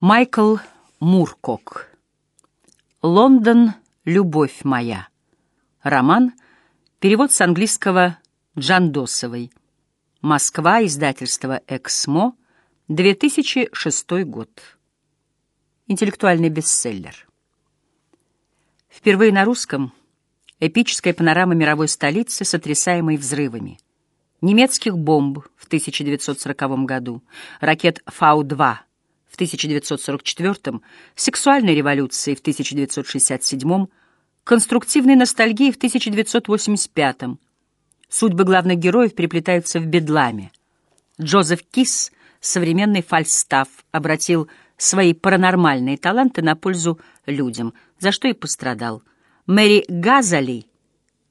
Майкл Муркок. «Лондон. Любовь моя». Роман. Перевод с английского Джандосовой. Москва. Издательство «Эксмо». 2006 год. Интеллектуальный бестселлер. Впервые на русском эпическая панорама мировой столицы, сотрясаемой взрывами. Немецких бомб в 1940 году, ракет Фау-2 в 1944, сексуальной революции в 1967, конструктивной ностальгии в 1985. Судьбы главных героев переплетаются в бедламе. Джозеф Кис, современный фальстаф, обратил свои паранормальные таланты на пользу людям, за что и пострадал. Мэри Газали,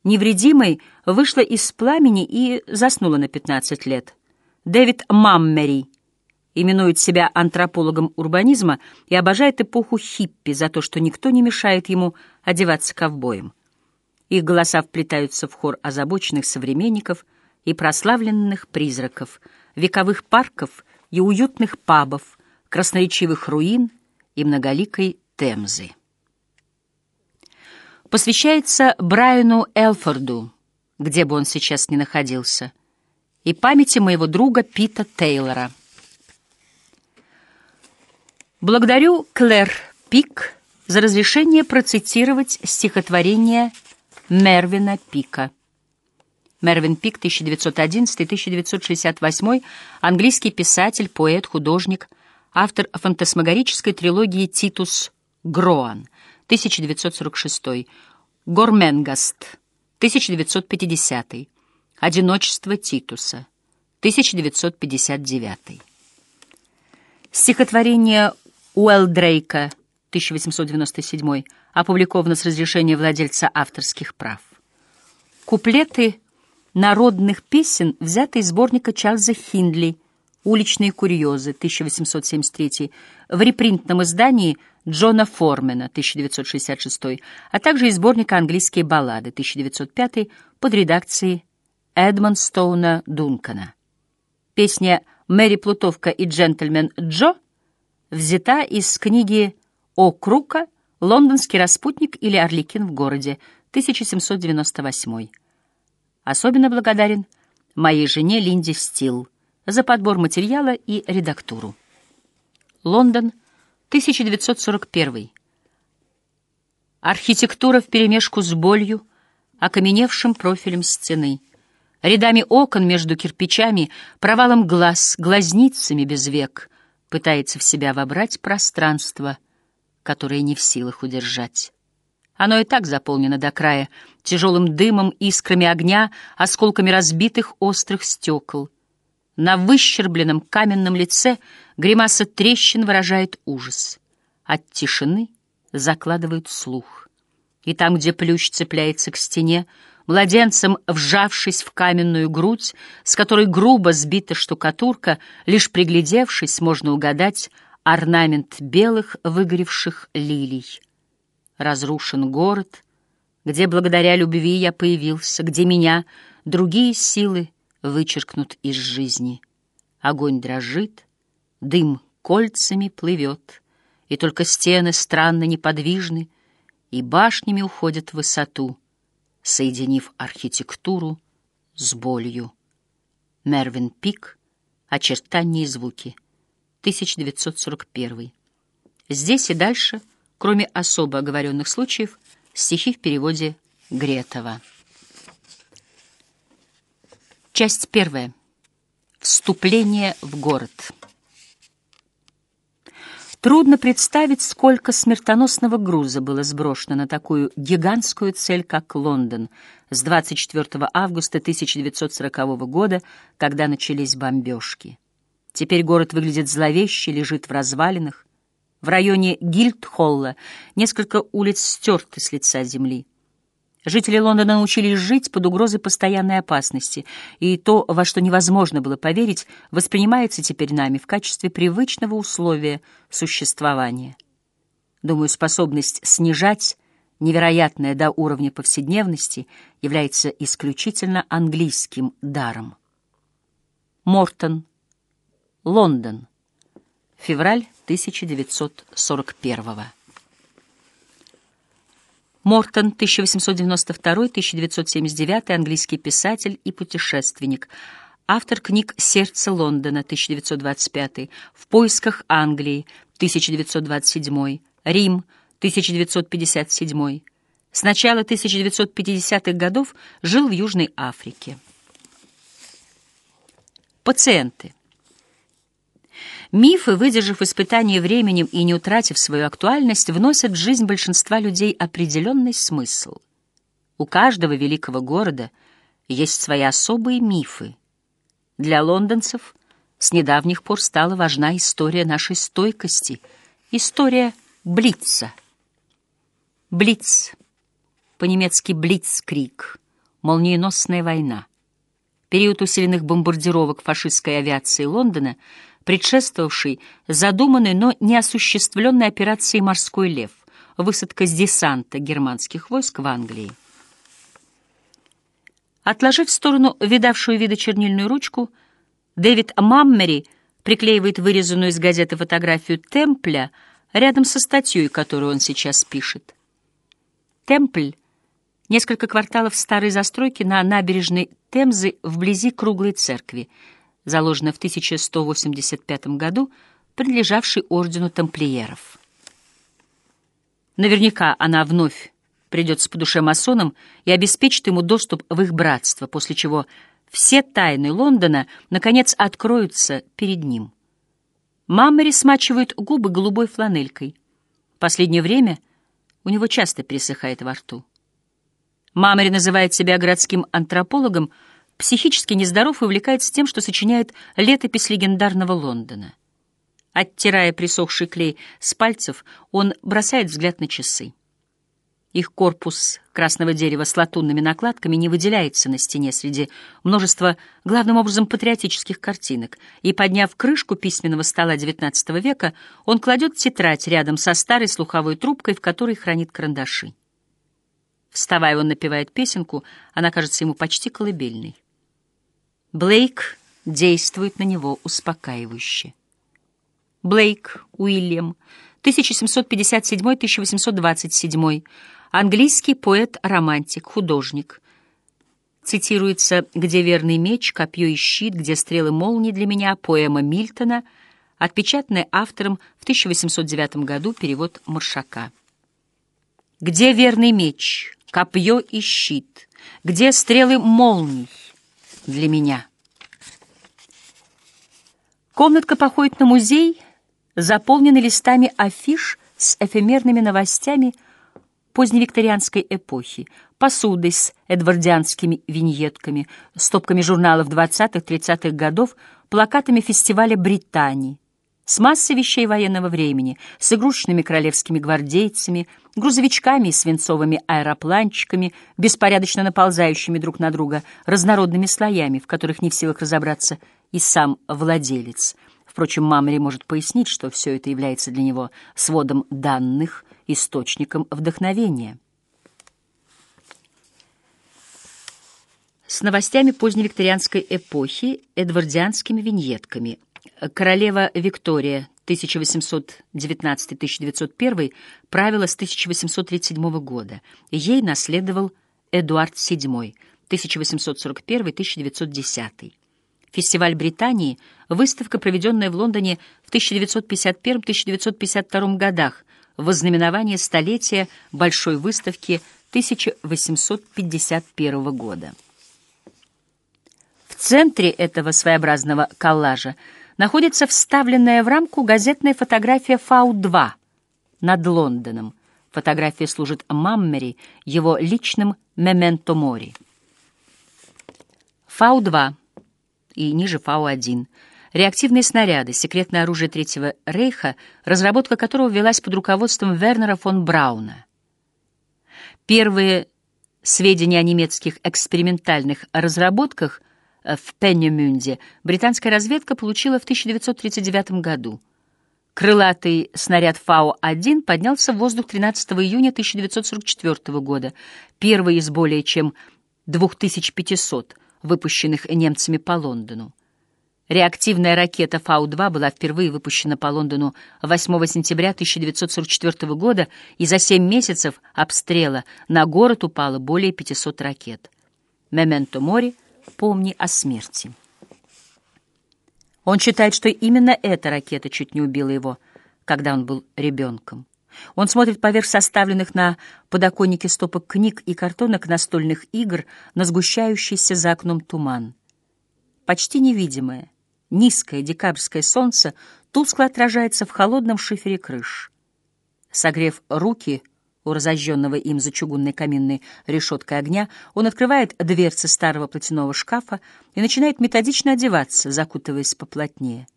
невредимой, вышла из пламени и заснула на 15 лет. Дэвид Маммери именует себя антропологом урбанизма и обожает эпоху хиппи за то, что никто не мешает ему одеваться ковбоем. Их голоса вплетаются в хор озабоченных современников и прославленных призраков, вековых парков и уютных пабов, красноречивых руин и многоликой Темзы. Посвящается Брайану Элфорду, где бы он сейчас ни находился, и памяти моего друга Пита Тейлора — Благодарю Клэр Пик за разрешение процитировать стихотворение Мервина Пика. Мервин Пик, 1911-1968, английский писатель, поэт, художник, автор фантасмагорической трилогии «Титус Гроан», 1946, «Горменгаст», 1950, «Одиночество Титуса», 1959. Стихотворение Уэлдрейка, 1897, опубликовано с разрешения владельца авторских прав. Куплеты народных песен взяты из сборника Чарльза Хиндли «Уличные курьезы» 1873 в репринтном издании Джона Формена 1966, а также из сборника «Английские баллады» 1905 под редакцией Эдмонстоуна Дункана. Песня «Мэри Плутовка и джентльмен Джо» взята из книги О. Крука «Лондонский распутник или Орликин в городе», 1798. Особенно благодарен моей жене Линде Стил за подбор материала и редактуру. Лондон, 1941. Архитектура вперемешку с болью, окаменевшим профилем стены, рядами окон между кирпичами, провалом глаз, глазницами без век — пытается в себя вобрать пространство, которое не в силах удержать. Оно и так заполнено до края тяжелым дымом, искрами огня, осколками разбитых острых стекол. На выщербленном каменном лице гримаса трещин выражает ужас. От тишины закладывают слух. И там, где плющ цепляется к стене, младенцем вжавшись в каменную грудь, с которой грубо сбита штукатурка, лишь приглядевшись, можно угадать орнамент белых выгоревших лилий. Разрушен город, где благодаря любви я появился, где меня другие силы вычеркнут из жизни. Огонь дрожит, дым кольцами плывет, и только стены странно неподвижны, и башнями уходят в высоту — соединив архитектуру с болью. Мервин Пик. Очертания и звуки. 1941. Здесь и дальше, кроме особо оговоренных случаев, стихи в переводе Гретова. Часть первая. Вступление в город. Трудно представить, сколько смертоносного груза было сброшено на такую гигантскую цель, как Лондон, с 24 августа 1940 года, когда начались бомбежки. Теперь город выглядит зловеще, лежит в развалинах. В районе Гильдхолла несколько улиц стерты с лица земли. Жители Лондона научились жить под угрозой постоянной опасности, и то, во что невозможно было поверить, воспринимается теперь нами в качестве привычного условия существования. Думаю, способность снижать невероятное до уровня повседневности является исключительно английским даром. Мортон, Лондон, Февраль 1941 Мортон, 1892-1979, английский писатель и путешественник, автор книг «Сердце Лондона», 1925, «В поисках Англии», 1927, «Рим», 1957. С начала 1950-х годов жил в Южной Африке. Пациенты. Мифы, выдержав испытание временем и не утратив свою актуальность, вносят в жизнь большинства людей определенный смысл. У каждого великого города есть свои особые мифы. Для лондонцев с недавних пор стала важна история нашей стойкости, история Блица. Блиц, по-немецки Блицкрик, молниеносная война. Период усиленных бомбардировок фашистской авиации Лондона — предшествовавшей задуманной, но неосуществленной операции «Морской лев» — высадка с десанта германских войск в Англии. Отложив в сторону видавшую вида чернильную ручку, Дэвид Маммери приклеивает вырезанную из газеты фотографию Темпля рядом со статьей, которую он сейчас пишет. Темпль — несколько кварталов старой застройки на набережной Темзы вблизи круглой церкви — заложена в 1185 году, принадлежавшей ордену тамплиеров. Наверняка она вновь придется по душе масонам и обеспечит ему доступ в их братство, после чего все тайны Лондона, наконец, откроются перед ним. Маммери смачивает губы голубой фланелькой. Последнее время у него часто пересыхает во рту. Маммери называет себя городским антропологом — психически нездоров и увлекается тем, что сочиняет летопись легендарного Лондона. Оттирая присохший клей с пальцев, он бросает взгляд на часы. Их корпус красного дерева с латунными накладками не выделяется на стене среди множества, главным образом, патриотических картинок, и, подняв крышку письменного стола XIX века, он кладет тетрадь рядом со старой слуховой трубкой, в которой хранит карандаши. Вставая, он напевает песенку, она кажется ему почти колыбельной. Блейк действует на него успокаивающе. Блейк Уильям, 1757-1827, английский поэт-романтик, художник. Цитируется «Где верный меч, копье и щит, где стрелы молнии для меня», поэма Мильтона, отпечатанная автором в 1809 году, перевод Маршака. «Где верный меч, копье и щит, где стрелы молний, для меня. Комнатка походит на музей, заполненный листами афиш с эфемерными новостями поздневикторианской эпохи, посудой с эдвардианскими виньетками, стопками журналов 20-30-х годов, плакатами фестиваля Британии, с массой вещей военного времени, с игрушечными королевскими гвардейцами, грузовичками и свинцовыми аэропланчиками, беспорядочно наползающими друг на друга, разнородными слоями, в которых не в силах разобраться и сам владелец. Впрочем, Мамри может пояснить, что все это является для него сводом данных, источником вдохновения. С новостями поздневикторианской эпохи, эдвардианскими виньетками – Королева Виктория 1819-1901 правила с 1837 года. Ей наследовал Эдуард VII 1841-1910. Фестиваль Британии — выставка, проведенная в Лондоне в 1951-1952 годах в ознаменование столетия Большой выставки 1851 года. В центре этого своеобразного коллажа — находится вставленная в рамку газетная фотография Фау-2 над Лондоном. Фотография служит Маммери его личным мементо мори. Фау-2 и ниже Фау-1 реактивные снаряды, секретное оружие Третьего Рейха, разработка которого велась под руководством Вернера фон Брауна. Первые сведения о немецких экспериментальных разработках в Пеннемюнде британская разведка получила в 1939 году. Крылатый снаряд Фау-1 поднялся в воздух 13 июня 1944 года, первый из более чем 2500 выпущенных немцами по Лондону. Реактивная ракета Фау-2 была впервые выпущена по Лондону 8 сентября 1944 года, и за 7 месяцев обстрела на город упало более 500 ракет. «Мементо мори» — «Помни о смерти». Он считает, что именно эта ракета чуть не убила его, когда он был ребенком. Он смотрит поверх составленных на подоконнике стопок книг и картонок настольных игр на сгущающийся за окном туман. Почти невидимое, Низкое декабрьское солнце тускло отражается в холодном шифере крыш. Согрев руки у разожженного им за чугунной каминной решеткой огня, он открывает дверцы старого платяного шкафа и начинает методично одеваться, закутываясь поплотнее.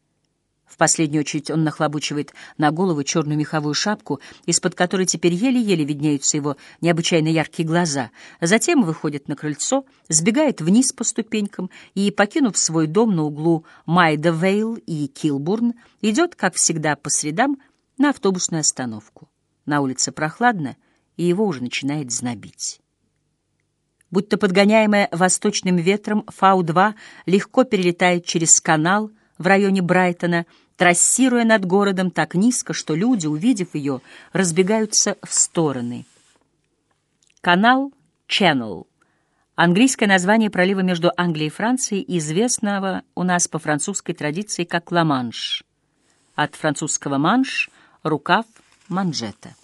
В последнюю очередь он нахлобучивает на голову черную меховую шапку, из-под которой теперь еле-еле виднеются его необычайно яркие глаза. Затем выходит на крыльцо, сбегает вниз по ступенькам и, покинув свой дом на углу Майда-Вейл и Килбурн, идет, как всегда, по средам на автобусную остановку. На улице прохладно, и его уже начинает знобить. Будто подгоняемая восточным ветром, Фау-2 легко перелетает через канал — в районе Брайтона, трассируя над городом так низко, что люди, увидев ее, разбегаются в стороны. Канал Channel. Английское название пролива между Англией и Францией, известного у нас по французской традиции как Ла-Манш. От французского «манш» — рукав, манжета.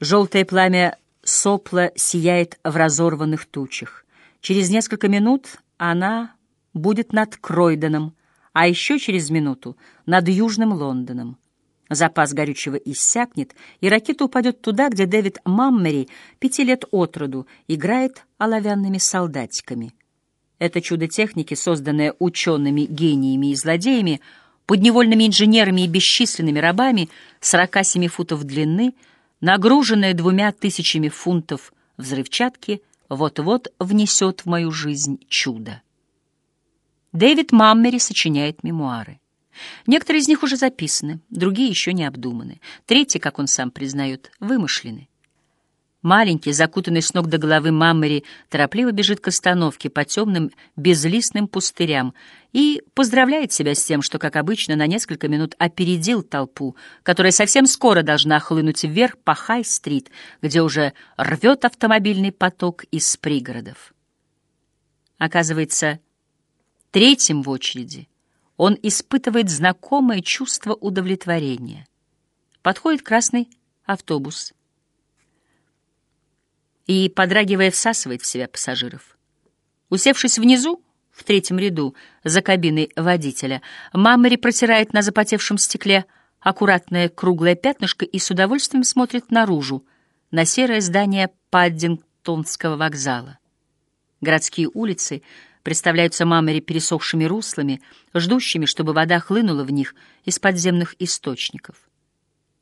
Желтое пламя сопла сияет в разорванных тучах. Через несколько минут она будет над Кройденом, а еще через минуту над Южным Лондоном. Запас горючего иссякнет, и ракета упадет туда, где Дэвид Маммери, пяти лет от роду, играет оловянными солдатиками. Это чудо техники, созданное учеными, гениями и злодеями, подневольными инженерами и бесчисленными рабами, 47 футов длины, нагруженное двумя тысячами фунтов взрывчатки, вот-вот внесет в мою жизнь чудо. Дэвид Маммери сочиняет мемуары. Некоторые из них уже записаны, другие еще не обдуманы. Третьи, как он сам признает, вымышлены. Маленький, закутанный с ног до головы Маммери, торопливо бежит к остановке по темным, безлистным пустырям и поздравляет себя с тем, что, как обычно, на несколько минут опередил толпу, которая совсем скоро должна хлынуть вверх по Хай-стрит, где уже рвет автомобильный поток из пригородов. Оказывается, Третьим в очереди он испытывает знакомое чувство удовлетворения. Подходит красный автобус и, подрагивая, всасывает в себя пассажиров. Усевшись внизу, в третьем ряду, за кабиной водителя, Маммери протирает на запотевшем стекле аккуратное круглое пятнышко и с удовольствием смотрит наружу, на серое здание Паддингтонского вокзала. Городские улицы — представляются мамери пересохшими руслами, ждущими, чтобы вода хлынула в них из подземных источников.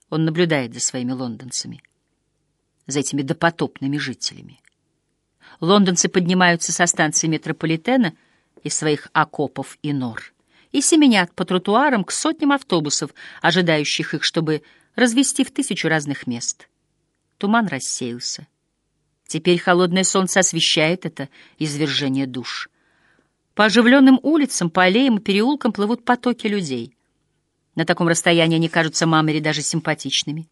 Он наблюдает за своими лондонцами, за этими допотопными жителями. Лондонцы поднимаются со станции метрополитена из своих окопов и нор и семенят по тротуарам к сотням автобусов, ожидающих их, чтобы развести в тысячу разных мест. Туман рассеялся. Теперь холодное солнце освещает это извержение душ. По оживленным улицам, по аллеям и переулкам плывут потоки людей. На таком расстоянии они кажутся Мамере даже симпатичными.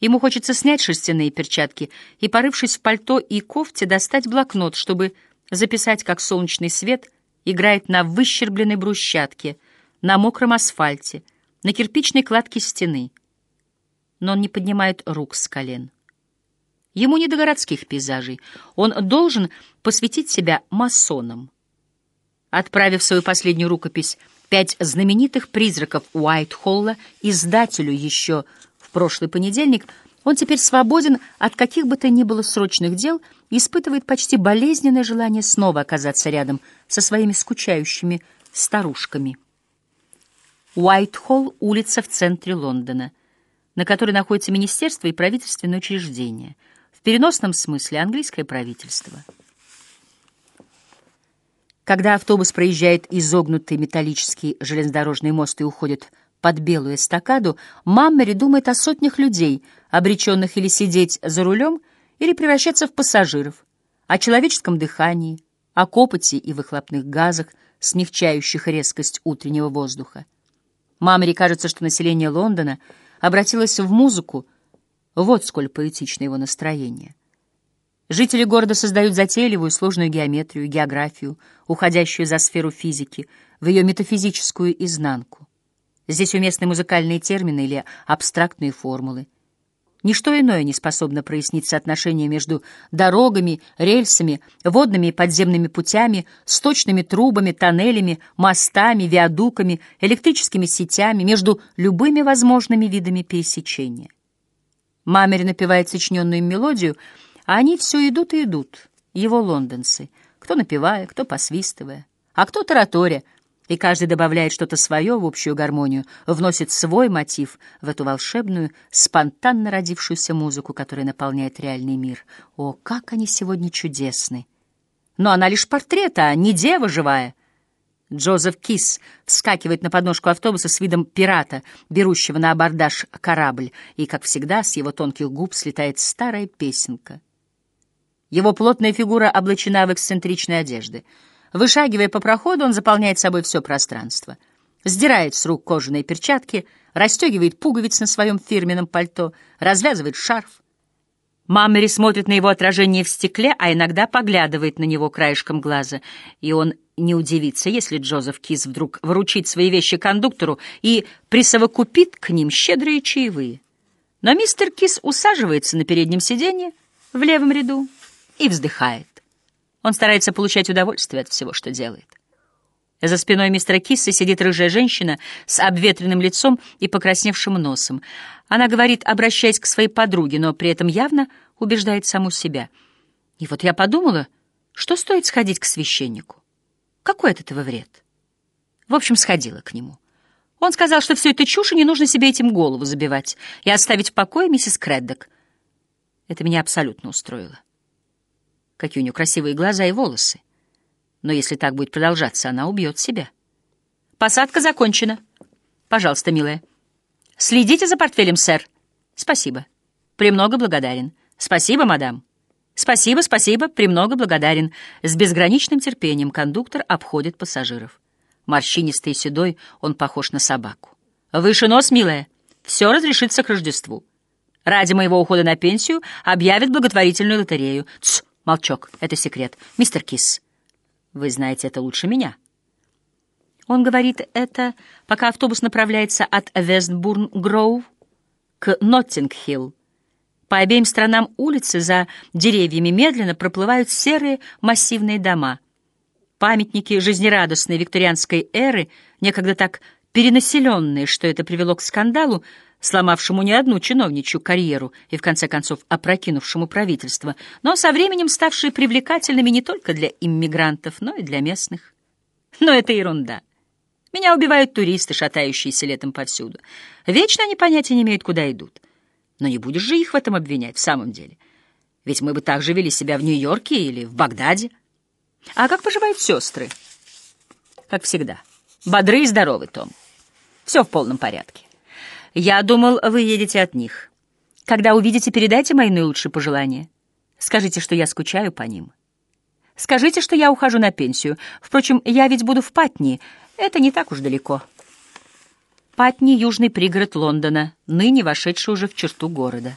Ему хочется снять шерстяные перчатки и, порывшись в пальто и кофте, достать блокнот, чтобы записать, как солнечный свет играет на выщербленной брусчатке, на мокром асфальте, на кирпичной кладке стены. Но он не поднимает рук с колен. Ему не до городских пейзажей. Он должен посвятить себя масонам. Отправив свою последнюю рукопись «Пять знаменитых призраков Уайт-Холла» издателю еще прошлый понедельник, он теперь свободен от каких бы то ни было срочных дел и испытывает почти болезненное желание снова оказаться рядом со своими скучающими старушками. Уайт-Холл — улица в центре Лондона, на которой находится министерство и правительственное учреждение, в переносном смысле английское правительство — когда автобус проезжает изогнутый металлический железнодорожный мост и уходит под белую эстакаду, Маммери думает о сотнях людей, обреченных или сидеть за рулем, или превращаться в пассажиров, о человеческом дыхании, о копоти и выхлопных газах, смягчающих резкость утреннего воздуха. Мамери кажется, что население Лондона обратилось в музыку, вот сколь поэтично его настроение. Жители города создают затейливую сложную геометрию, географию, уходящую за сферу физики, в ее метафизическую изнанку. Здесь уместны музыкальные термины или абстрактные формулы. Ничто иное не способно прояснить соотношение между дорогами, рельсами, водными и подземными путями, сточными трубами, тоннелями, мостами, виадуками, электрическими сетями, между любыми возможными видами пересечения. Мамери напевает сочиненную мелодию, а они все идут и идут, его лондонцы, кто напевая, кто посвистывая, а кто тараторя — и каждый добавляет что-то свое в общую гармонию, вносит свой мотив в эту волшебную, спонтанно родившуюся музыку, которая наполняет реальный мир. О, как они сегодня чудесны! Но она лишь портрет, а не дева живая. Джозеф Кис вскакивает на подножку автобуса с видом пирата, берущего на абордаж корабль, и, как всегда, с его тонких губ слетает старая песенка. Его плотная фигура облачена в эксцентричные одежды — Вышагивая по проходу, он заполняет собой все пространство. Сдирает с рук кожаные перчатки, расстегивает пуговиц на своем фирменном пальто, развязывает шарф. Маммери смотрит на его отражение в стекле, а иногда поглядывает на него краешком глаза, и он не удивится, если Джозеф Кис вдруг вручит свои вещи кондуктору и присовокупит к ним щедрые чаевые. Но мистер Кис усаживается на переднем сиденье в левом ряду и вздыхает. Он старается получать удовольствие от всего, что делает. За спиной мистера Кисса сидит рыжая женщина с обветренным лицом и покрасневшим носом. Она говорит, обращаясь к своей подруге, но при этом явно убеждает саму себя. И вот я подумала, что стоит сходить к священнику. Какой от этого вред? В общем, сходила к нему. Он сказал, что все это чушь, и не нужно себе этим голову забивать, и оставить в покое миссис Креддок. Это меня абсолютно устроило. Какие у нее красивые глаза и волосы. Но если так будет продолжаться, она убьет себя. Посадка закончена. Пожалуйста, милая. Следите за портфелем, сэр. Спасибо. Премного благодарен. Спасибо, мадам. Спасибо, спасибо, премного благодарен. С безграничным терпением кондуктор обходит пассажиров. Морщинистый и седой, он похож на собаку. Выше нос, милая. Все разрешится к Рождеству. Ради моего ухода на пенсию объявят благотворительную лотерею. Тсс! Молчок, это секрет. Мистер Кис, вы знаете это лучше меня. Он говорит это, пока автобус направляется от Вестбурн-Гроув к Ноттинг-Хилл. По обеим сторонам улицы за деревьями медленно проплывают серые массивные дома. Памятники жизнерадостной викторианской эры, некогда так перенаселенные, что это привело к скандалу, сломавшему не одну чиновничью карьеру и, в конце концов, опрокинувшему правительство, но со временем ставшие привлекательными не только для иммигрантов, но и для местных. Но это ерунда. Меня убивают туристы, шатающиеся летом повсюду. Вечно они понятия не имеют, куда идут. Но не будешь же их в этом обвинять, в самом деле. Ведь мы бы так же вели себя в Нью-Йорке или в Багдаде. А как поживают сестры? Как всегда. Бодры и здоровы, Том. Все в полном порядке. Я думал, вы едете от них. Когда увидите, передайте мои наилучшие пожелания. Скажите, что я скучаю по ним. Скажите, что я ухожу на пенсию. Впрочем, я ведь буду в Патни. Это не так уж далеко. Патни — южный пригород Лондона, ныне вошедший уже в черту города.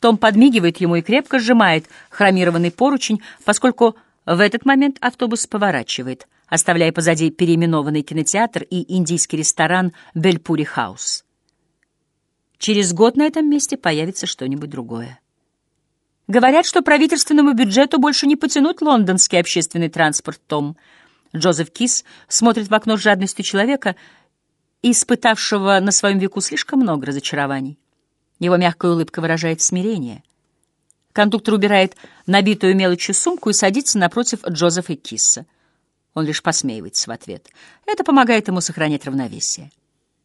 Том подмигивает ему и крепко сжимает хромированный поручень, поскольку в этот момент автобус поворачивает — оставляя позади переименованный кинотеатр и индийский ресторан «Бельпури Хаус». Через год на этом месте появится что-нибудь другое. Говорят, что правительственному бюджету больше не потянуть лондонский общественный транспорт, Том. Джозеф Кис смотрит в окно с жадностью человека, испытавшего на своем веку слишком много разочарований. Его мягкая улыбка выражает смирение. Кондуктор убирает набитую мелочью сумку и садится напротив Джозефа Кисса. Он лишь посмеивается в ответ. Это помогает ему сохранять равновесие.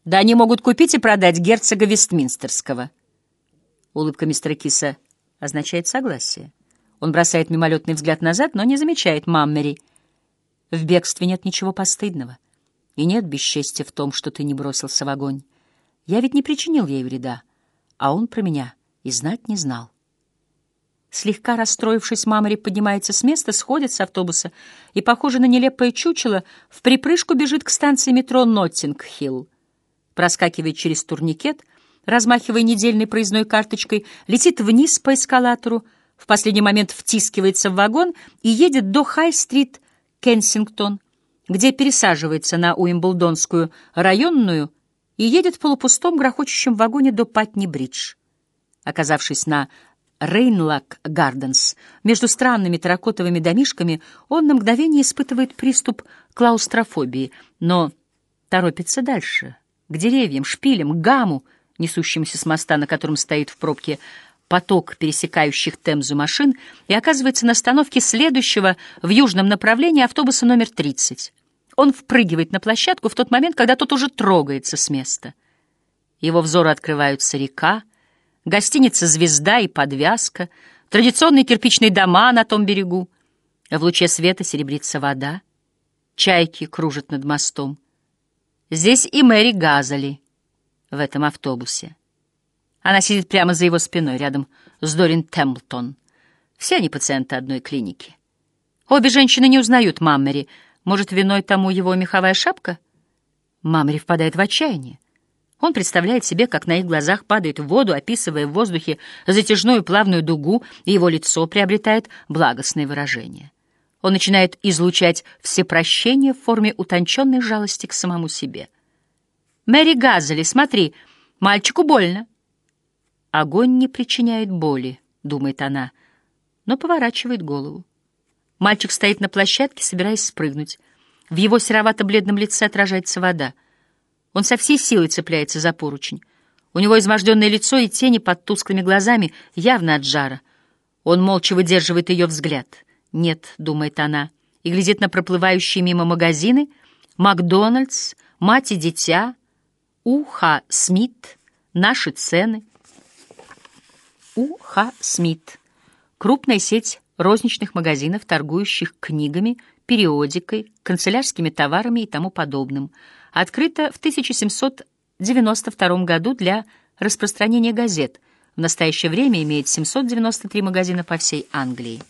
Да они могут купить и продать герцога Вестминстерского. Улыбка мистера Киса означает согласие. Он бросает мимолетный взгляд назад, но не замечает Маммери. В бегстве нет ничего постыдного. И нет бесчестия в том, что ты не бросился в огонь. Я ведь не причинил ей вреда, а он про меня и знать не знал. Слегка расстроившись, Мамари поднимается с места, сходит с автобуса и, похоже на нелепое чучело, в припрыжку бежит к станции метро Ноттинг-Хилл. Проскакивает через турникет, размахивая недельной проездной карточкой, летит вниз по эскалатору, в последний момент втискивается в вагон и едет до Хай-стрит Кенсингтон, где пересаживается на Уимблдонскую районную и едет в полупустом грохочущем вагоне до Патни-Бридж. Оказавшись на Рейнлак Гарденс, между странными терракотовыми домишками, он на мгновение испытывает приступ клаустрофобии, но торопится дальше, к деревьям, шпилям, гаму, несущимся с моста, на котором стоит в пробке поток пересекающих Темзу машин, и оказывается на остановке следующего в южном направлении автобуса номер 30. Он впрыгивает на площадку в тот момент, когда тот уже трогается с места. Его взору открываются река, гостиница «Звезда» и «Подвязка», традиционные кирпичные дома на том берегу. В луче света серебрится вода, чайки кружат над мостом. Здесь и Мэри Газали в этом автобусе. Она сидит прямо за его спиной, рядом с Дорин Темплтон. Все они пациенты одной клиники. Обе женщины не узнают Маммери. Может, виной тому его меховая шапка? Маммери впадает в отчаяние. Он представляет себе, как на их глазах падает в воду, описывая в воздухе затяжную плавную дугу, и его лицо приобретает благостное выражение. Он начинает излучать всепрощение в форме утонченной жалости к самому себе. «Мэри Газели, смотри, мальчику больно». «Огонь не причиняет боли», — думает она, но поворачивает голову. Мальчик стоит на площадке, собираясь спрыгнуть. В его серовато-бледном лице отражается вода — он со всей силой цепляется за поручень. У него изможденное лицо и тени под тусклыми глазами, явно от жара. Он молча выдерживает ее взгляд. «Нет», — думает она, и глядит на проплывающие мимо магазины, «Макдональдс», «Мать и дитя», «У.Х. Смит», «Наши цены». У.Х. Смит. Крупная сеть розничных магазинов, торгующих книгами, периодикой, канцелярскими товарами и тому подобным — открыта в 1792 году для распространения газет. В настоящее время имеет 793 магазина по всей Англии.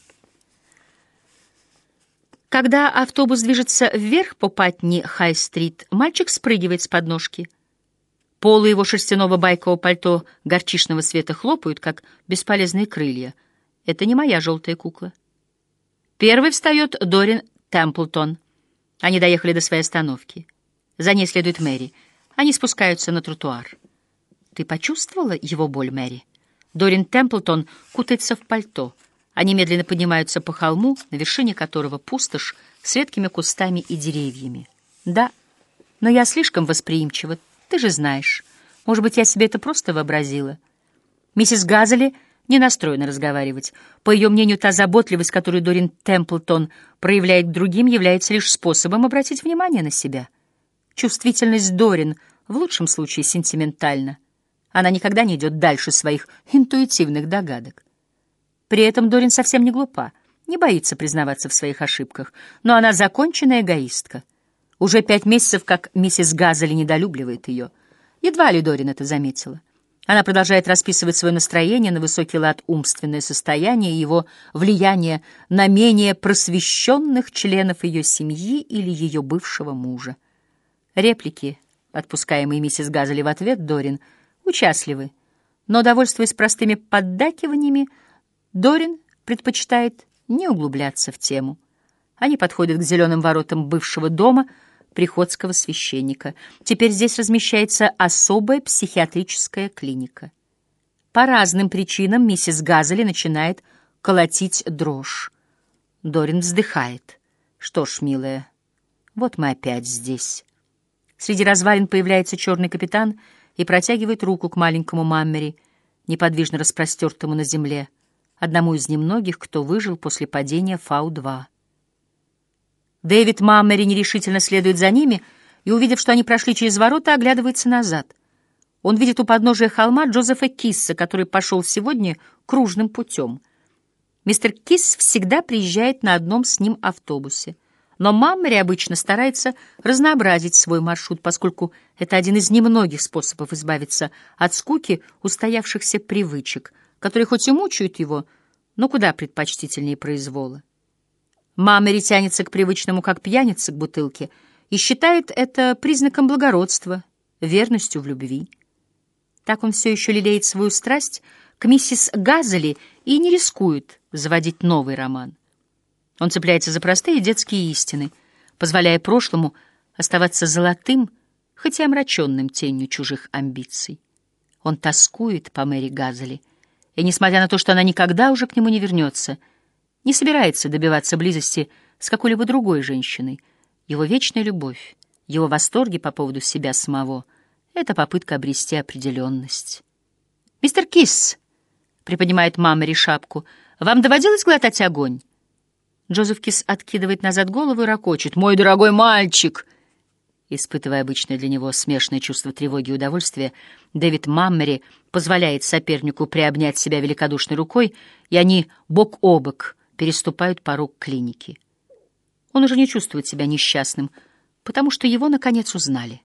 Когда автобус движется вверх по Патни Хай-стрит, мальчик спрыгивает с подножки. Полы его шерстяного байкового пальто горчичного цвета хлопают, как бесполезные крылья. Это не моя желтая кукла. Первый встает Дорин Темплтон. Они доехали до своей остановки. За ней следует Мэри. Они спускаются на тротуар. Ты почувствовала его боль, Мэри? Дорин Темплтон кутается в пальто. Они медленно поднимаются по холму, на вершине которого пустошь с редкими кустами и деревьями. Да, но я слишком восприимчива, ты же знаешь. Может быть, я себе это просто вообразила. Миссис Газели не настроена разговаривать. По ее мнению, та заботливость, которую Дорин Темплтон проявляет другим, является лишь способом обратить внимание на себя — Чувствительность Дорин в лучшем случае сентиментальна. Она никогда не идет дальше своих интуитивных догадок. При этом Дорин совсем не глупа, не боится признаваться в своих ошибках, но она законченная эгоистка. Уже пять месяцев, как миссис Газели недолюбливает ее. Едва ли Дорин это заметила. Она продолжает расписывать свое настроение на высокий лад умственное состояние и его влияние на менее просвещенных членов ее семьи или ее бывшего мужа. Реплики, отпускаемые миссис Газели в ответ, Дорин, участливы, но, довольствуясь простыми поддакиваниями, Дорин предпочитает не углубляться в тему. Они подходят к зеленым воротам бывшего дома приходского священника. Теперь здесь размещается особая психиатрическая клиника. По разным причинам миссис Газели начинает колотить дрожь. Дорин вздыхает. «Что ж, милая, вот мы опять здесь». Среди развалин появляется черный капитан и протягивает руку к маленькому Маммери, неподвижно распростертому на земле, одному из немногих, кто выжил после падения Фау-2. Дэвид Маммери нерешительно следует за ними и, увидев, что они прошли через ворота, оглядывается назад. Он видит у подножия холма Джозефа Кисса, который пошел сегодня кружным путем. Мистер Кисс всегда приезжает на одном с ним автобусе — но Маммери обычно старается разнообразить свой маршрут, поскольку это один из немногих способов избавиться от скуки устоявшихся привычек, которые хоть и мучают его, но куда предпочтительнее произвола. Мамери тянется к привычному, как пьяница, к бутылке, и считает это признаком благородства, верностью в любви. Так он все еще лелеет свою страсть к миссис Газели и не рискует заводить новый роман. Он цепляется за простые детские истины, позволяя прошлому оставаться золотым, хотя омраченным тенью чужих амбиций. Он тоскует по Мэри Газели, и, несмотря на то, что она никогда уже к нему не вернется, не собирается добиваться близости с какой-либо другой женщиной. Его вечная любовь, его восторги по поводу себя самого — это попытка обрести определенность. «Мистер Кисс!» — приподнимает мама шапку. «Вам доводилось глотать огонь?» Джозеф Кисс откидывает назад голову и ракочет. «Мой дорогой мальчик!» Испытывая обычное для него смешное чувство тревоги и удовольствия, Дэвид Маммери позволяет сопернику приобнять себя великодушной рукой, и они бок о бок переступают порог клиники. Он уже не чувствует себя несчастным, потому что его, наконец, узнали.